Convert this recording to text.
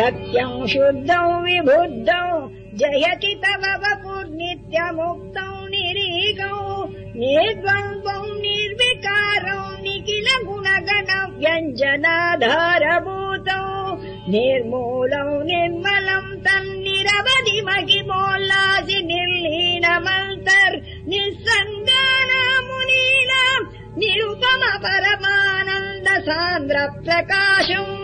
सत्यम् शुद्धौ विबुद्धौ जयति तव वपुर्नित्यमुक्तौ निरीगौ निर्द्वन्द्वौ निर्विकारौ निखिल गुणगण व्यञ्जनाधारभूतौ निर्मूलौ निर्मलम् तन्निरवधि महिमोल्लासि निर्लीनमन्तर् निना मुनीम् निरुपम परमानन्द सान्द्र प्रकाशम्